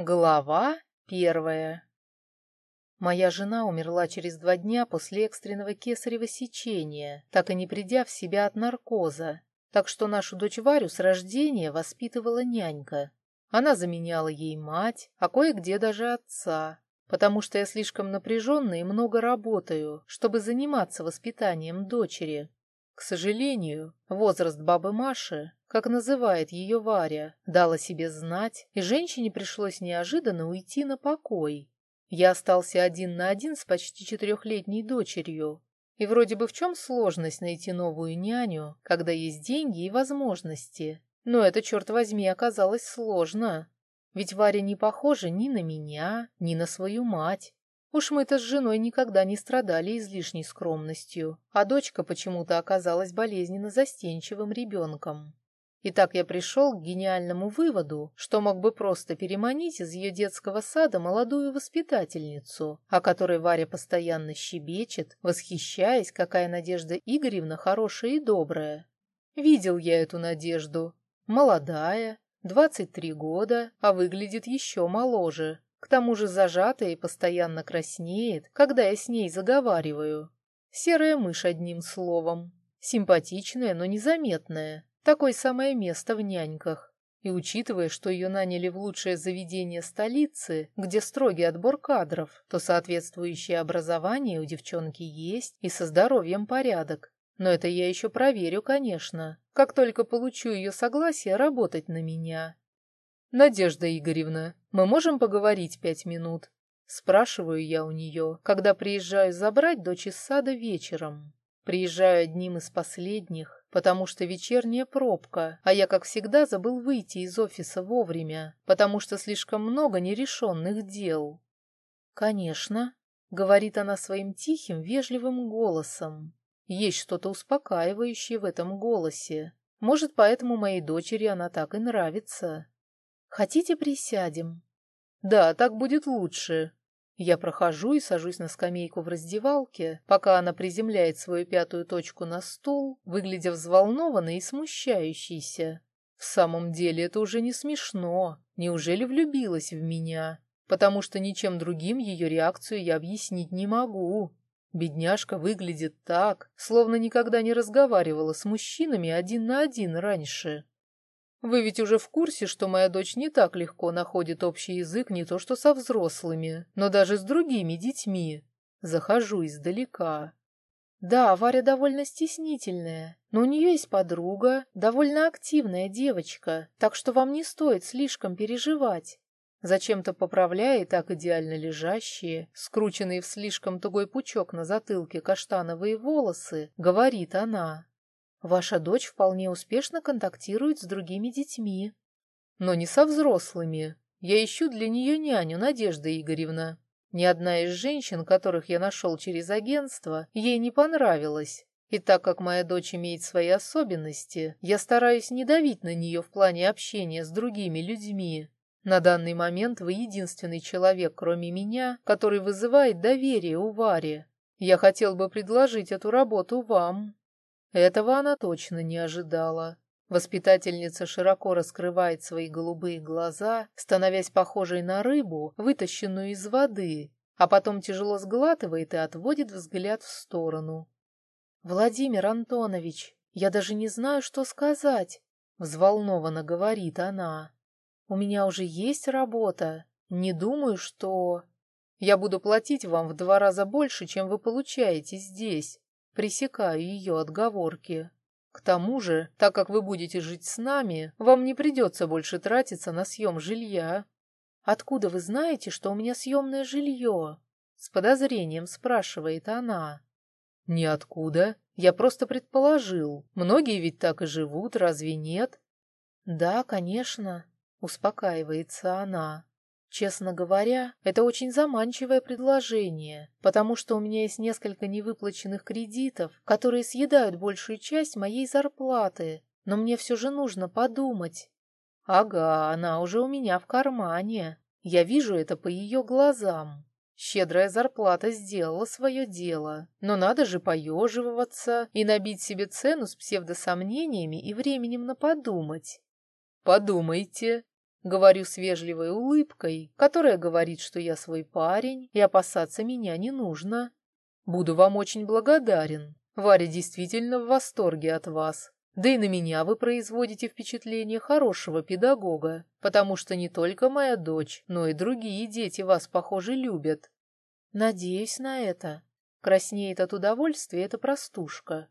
Глава первая Моя жена умерла через два дня после экстренного кесарева сечения, так и не придя в себя от наркоза, так что нашу дочь Варю с рождения воспитывала нянька. Она заменяла ей мать, а кое-где даже отца, потому что я слишком напряженно и много работаю, чтобы заниматься воспитанием дочери. К сожалению, возраст бабы Маши, как называет ее Варя, дал себе знать, и женщине пришлось неожиданно уйти на покой. Я остался один на один с почти четырехлетней дочерью. И вроде бы в чем сложность найти новую няню, когда есть деньги и возможности? Но это, черт возьми, оказалось сложно. Ведь Варя не похожа ни на меня, ни на свою мать. Уж мы-то с женой никогда не страдали излишней скромностью, а дочка почему-то оказалась болезненно застенчивым ребенком. И так я пришел к гениальному выводу, что мог бы просто переманить из ее детского сада молодую воспитательницу, о которой Варя постоянно щебечет, восхищаясь, какая Надежда Игоревна хорошая и добрая. Видел я эту Надежду. Молодая, 23 года, а выглядит еще моложе. К тому же зажатая и постоянно краснеет, когда я с ней заговариваю. Серая мышь одним словом. Симпатичная, но незаметная. Такое самое место в няньках. И учитывая, что ее наняли в лучшее заведение столицы, где строгий отбор кадров, то соответствующее образование у девчонки есть и со здоровьем порядок. Но это я еще проверю, конечно, как только получу ее согласие работать на меня. «Надежда Игоревна, мы можем поговорить пять минут?» Спрашиваю я у нее, когда приезжаю забрать дочь из сада вечером. Приезжаю одним из последних, потому что вечерняя пробка, а я, как всегда, забыл выйти из офиса вовремя, потому что слишком много нерешенных дел. «Конечно», — говорит она своим тихим, вежливым голосом. Есть что-то успокаивающее в этом голосе. Может, поэтому моей дочери она так и нравится. Хотите, присядем? Да, так будет лучше. Я прохожу и сажусь на скамейку в раздевалке, пока она приземляет свою пятую точку на стол, выглядя взволнованной и смущающейся. В самом деле это уже не смешно. Неужели влюбилась в меня? Потому что ничем другим ее реакцию я объяснить не могу. Бедняжка выглядит так, словно никогда не разговаривала с мужчинами один на один раньше. Вы ведь уже в курсе, что моя дочь не так легко находит общий язык не то что со взрослыми, но даже с другими детьми. Захожу издалека. Да, Варя довольно стеснительная, но у нее есть подруга, довольно активная девочка, так что вам не стоит слишком переживать. Зачем-то поправляя и так идеально лежащие, скрученные в слишком тугой пучок на затылке каштановые волосы, говорит она. Ваша дочь вполне успешно контактирует с другими детьми. Но не со взрослыми. Я ищу для нее няню, Надежда Игоревна. Ни одна из женщин, которых я нашел через агентство, ей не понравилась. И так как моя дочь имеет свои особенности, я стараюсь не давить на нее в плане общения с другими людьми. На данный момент вы единственный человек, кроме меня, который вызывает доверие у Вари. Я хотел бы предложить эту работу вам. Этого она точно не ожидала. Воспитательница широко раскрывает свои голубые глаза, становясь похожей на рыбу, вытащенную из воды, а потом тяжело сглатывает и отводит взгляд в сторону. «Владимир Антонович, я даже не знаю, что сказать», — взволнованно говорит она. «У меня уже есть работа. Не думаю, что...» «Я буду платить вам в два раза больше, чем вы получаете здесь», Пресекаю ее отговорки. К тому же, так как вы будете жить с нами, вам не придется больше тратиться на съем жилья. Откуда вы знаете, что у меня съемное жилье? С подозрением спрашивает она. Ниоткуда. Я просто предположил. Многие ведь так и живут, разве нет? Да, конечно, успокаивается она. Честно говоря, это очень заманчивое предложение, потому что у меня есть несколько невыплаченных кредитов, которые съедают большую часть моей зарплаты, но мне все же нужно подумать. Ага, она уже у меня в кармане. Я вижу это по ее глазам. Щедрая зарплата сделала свое дело, но надо же поеживаться и набить себе цену с псевдосомнениями и временем на подумать. «Подумайте», Говорю с вежливой улыбкой, которая говорит, что я свой парень, и опасаться меня не нужно. Буду вам очень благодарен. Варя действительно в восторге от вас. Да и на меня вы производите впечатление хорошего педагога, потому что не только моя дочь, но и другие дети вас, похоже, любят. Надеюсь на это. Краснеет от удовольствия эта простушка.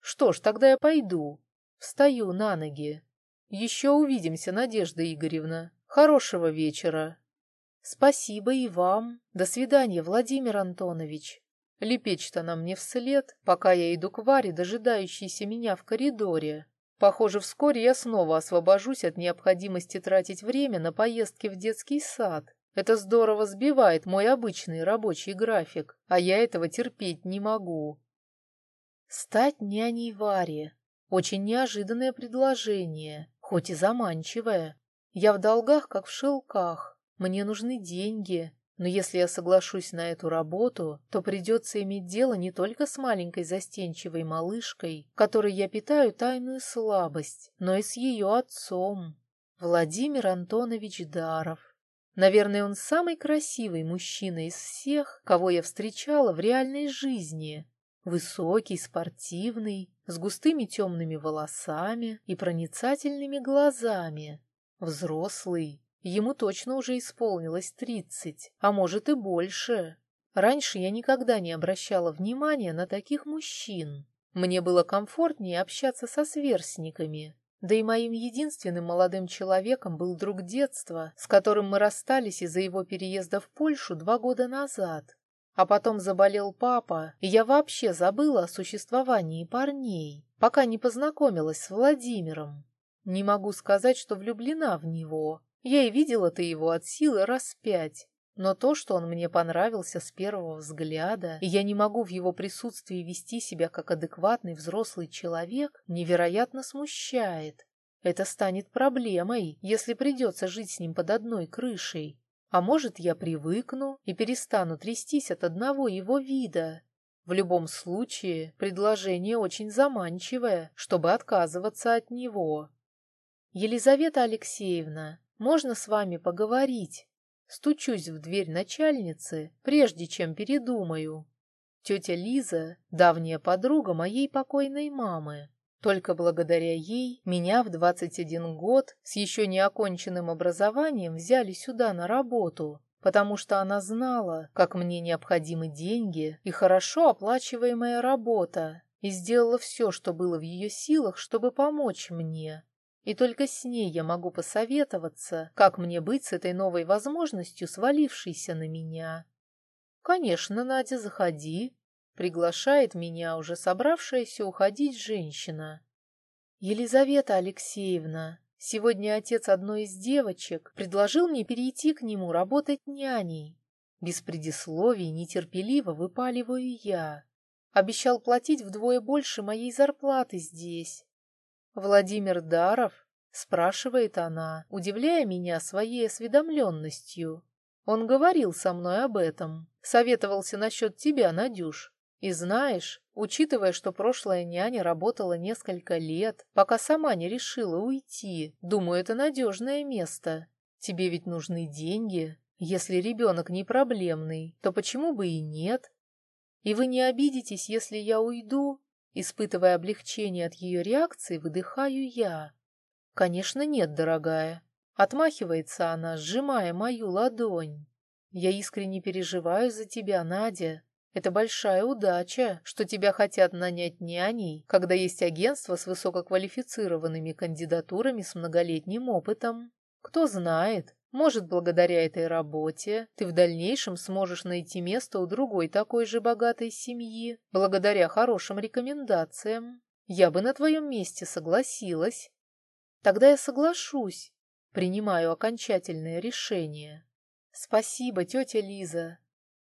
Что ж, тогда я пойду. Встаю на ноги. Еще увидимся, Надежда Игоревна. Хорошего вечера. Спасибо и вам. До свидания, Владимир Антонович. Лепечет она мне вслед, пока я иду к Варе, дожидающейся меня в коридоре. Похоже, вскоре я снова освобожусь от необходимости тратить время на поездки в детский сад. Это здорово сбивает мой обычный рабочий график, а я этого терпеть не могу. Стать няней Варе. Очень неожиданное предложение, хоть и заманчивое. Я в долгах, как в шелках. Мне нужны деньги, но если я соглашусь на эту работу, то придется иметь дело не только с маленькой застенчивой малышкой, которой я питаю тайную слабость, но и с ее отцом, Владимир Антонович Даров. Наверное, он самый красивый мужчина из всех, кого я встречала в реальной жизни. Высокий, спортивный, с густыми темными волосами и проницательными глазами. Взрослый, Ему точно уже исполнилось тридцать, а может и больше. Раньше я никогда не обращала внимания на таких мужчин. Мне было комфортнее общаться со сверстниками. Да и моим единственным молодым человеком был друг детства, с которым мы расстались из-за его переезда в Польшу два года назад. А потом заболел папа, и я вообще забыла о существовании парней, пока не познакомилась с Владимиром. Не могу сказать, что влюблена в него, я и видела-то его от силы раз пять. Но то, что он мне понравился с первого взгляда, и я не могу в его присутствии вести себя как адекватный взрослый человек, невероятно смущает. Это станет проблемой, если придется жить с ним под одной крышей. А может, я привыкну и перестану трястись от одного его вида. В любом случае, предложение очень заманчивое, чтобы отказываться от него. Елизавета Алексеевна, можно с вами поговорить? Стучусь в дверь начальницы, прежде чем передумаю. Тетя Лиза — давняя подруга моей покойной мамы. Только благодаря ей меня в 21 год с еще не оконченным образованием взяли сюда на работу, потому что она знала, как мне необходимы деньги и хорошо оплачиваемая работа, и сделала все, что было в ее силах, чтобы помочь мне. И только с ней я могу посоветоваться, как мне быть с этой новой возможностью, свалившейся на меня. «Конечно, Надя, заходи», — приглашает меня уже собравшаяся уходить женщина. «Елизавета Алексеевна, сегодня отец одной из девочек предложил мне перейти к нему работать няней. Без предисловий нетерпеливо выпаливаю я. Обещал платить вдвое больше моей зарплаты здесь. «Владимир Даров?» — спрашивает она, удивляя меня своей осведомленностью. «Он говорил со мной об этом, советовался насчет тебя, Надюш. И знаешь, учитывая, что прошлая няня работала несколько лет, пока сама не решила уйти, думаю, это надежное место. Тебе ведь нужны деньги. Если ребенок не проблемный, то почему бы и нет? И вы не обидитесь, если я уйду? Испытывая облегчение от ее реакции, выдыхаю я. «Конечно нет, дорогая». Отмахивается она, сжимая мою ладонь. «Я искренне переживаю за тебя, Надя. Это большая удача, что тебя хотят нанять няней, когда есть агентство с высококвалифицированными кандидатурами с многолетним опытом. Кто знает, может, благодаря этой работе ты в дальнейшем сможешь найти место у другой такой же богатой семьи, благодаря хорошим рекомендациям. Я бы на твоем месте согласилась. Тогда я соглашусь. Принимаю окончательное решение. Спасибо, тетя Лиза.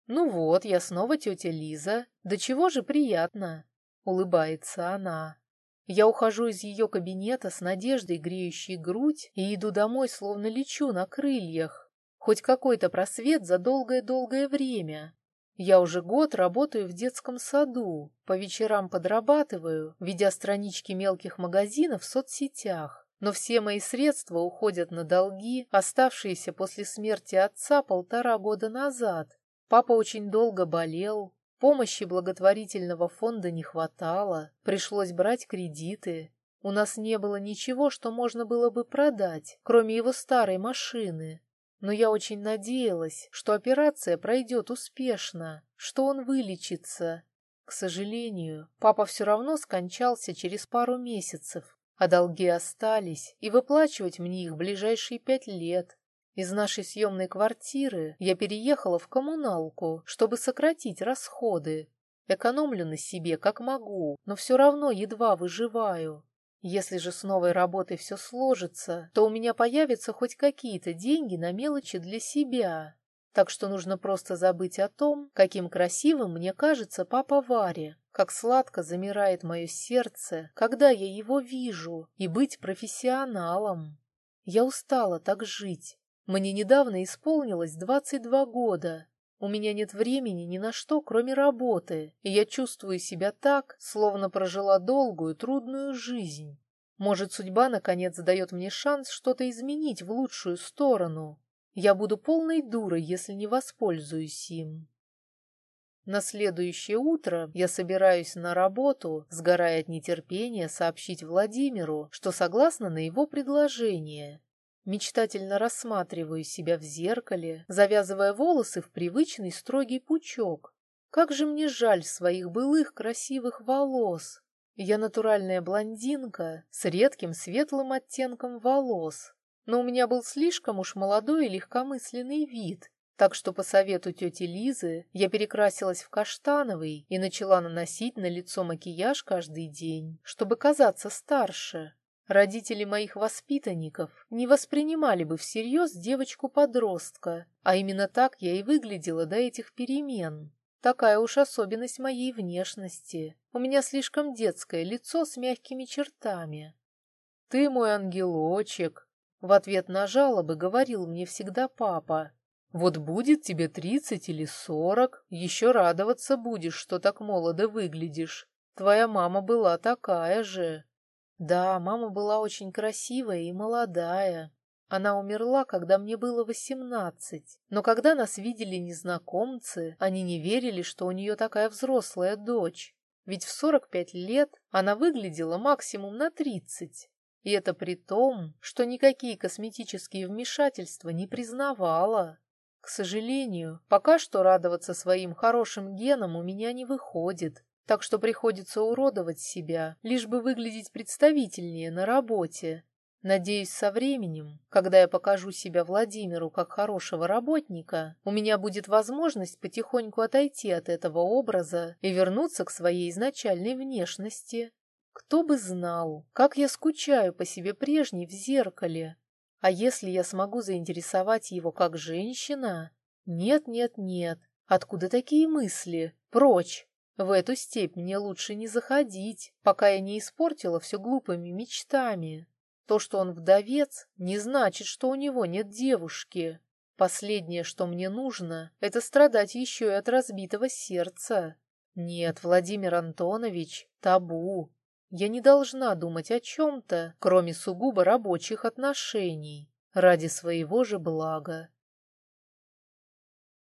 Ну вот, я снова тетя Лиза. Да чего же приятно. Улыбается она. Я ухожу из ее кабинета с надеждой, греющей грудь, и иду домой, словно лечу на крыльях. Хоть какой-то просвет за долгое-долгое время. Я уже год работаю в детском саду, по вечерам подрабатываю, ведя странички мелких магазинов в соцсетях. но все мои средства уходят на долги, оставшиеся после смерти отца полтора года назад. Папа очень долго болел, помощи благотворительного фонда не хватало, пришлось брать кредиты. У нас не было ничего, что можно было бы продать, кроме его старой машины. Но я очень надеялась, что операция пройдет успешно, что он вылечится. К сожалению, папа все равно скончался через пару месяцев, а долги остались, и выплачивать мне их в ближайшие пять лет. Из нашей съемной квартиры я переехала в коммуналку, чтобы сократить расходы. Экономлю на себе как могу, но все равно едва выживаю. Если же с новой работой все сложится, то у меня появятся хоть какие-то деньги на мелочи для себя. Так что нужно просто забыть о том, каким красивым мне кажется папа Варя, как сладко замирает мое сердце, когда я его вижу, и быть профессионалом. Я устала так жить. Мне недавно исполнилось 22 года. У меня нет времени ни на что, кроме работы, и я чувствую себя так, словно прожила долгую, трудную жизнь. Может, судьба наконец дает мне шанс что-то изменить в лучшую сторону. Я буду полной дурой, если не воспользуюсь им. На следующее утро я собираюсь на работу, сгорая от нетерпения сообщить Владимиру, что согласна на его предложение. Мечтательно рассматриваю себя в зеркале, завязывая волосы в привычный строгий пучок. Как же мне жаль своих былых красивых волос. Я натуральная блондинка с редким светлым оттенком волос, но у меня был слишком уж молодой и легкомысленный вид, так что по совету тети Лизы я перекрасилась в каштановый и начала наносить на лицо макияж каждый день, чтобы казаться старше. Родители моих воспитанников не воспринимали бы всерьез девочку-подростка, а именно так я и выглядела до этих перемен. Такая уж особенность моей внешности. У меня слишком детское лицо с мягкими чертами. «Ты мой ангелочек», — в ответ на жалобы говорил мне всегда папа. Вот будет тебе тридцать или сорок, еще радоваться будешь, что так молодо выглядишь. Твоя мама была такая же. Да, мама была очень красивая и молодая. Она умерла, когда мне было восемнадцать. Но когда нас видели незнакомцы, они не верили, что у нее такая взрослая дочь. Ведь в сорок пять лет она выглядела максимум на тридцать. И это при том, что никакие косметические вмешательства не признавала. К сожалению, пока что радоваться своим хорошим генам у меня не выходит, так что приходится уродовать себя, лишь бы выглядеть представительнее на работе. Надеюсь, со временем, когда я покажу себя Владимиру как хорошего работника, у меня будет возможность потихоньку отойти от этого образа и вернуться к своей изначальной внешности. Кто бы знал, как я скучаю по себе прежней в зеркале, а если я смогу заинтересовать его как женщина? Нет, нет, нет. Откуда такие мысли? Прочь! В эту степь мне лучше не заходить, пока я не испортила все глупыми мечтами. То, что он вдовец, не значит, что у него нет девушки. Последнее, что мне нужно, это страдать еще и от разбитого сердца. Нет, Владимир Антонович, табу. Я не должна думать о чем-то, кроме сугубо рабочих отношений, ради своего же блага.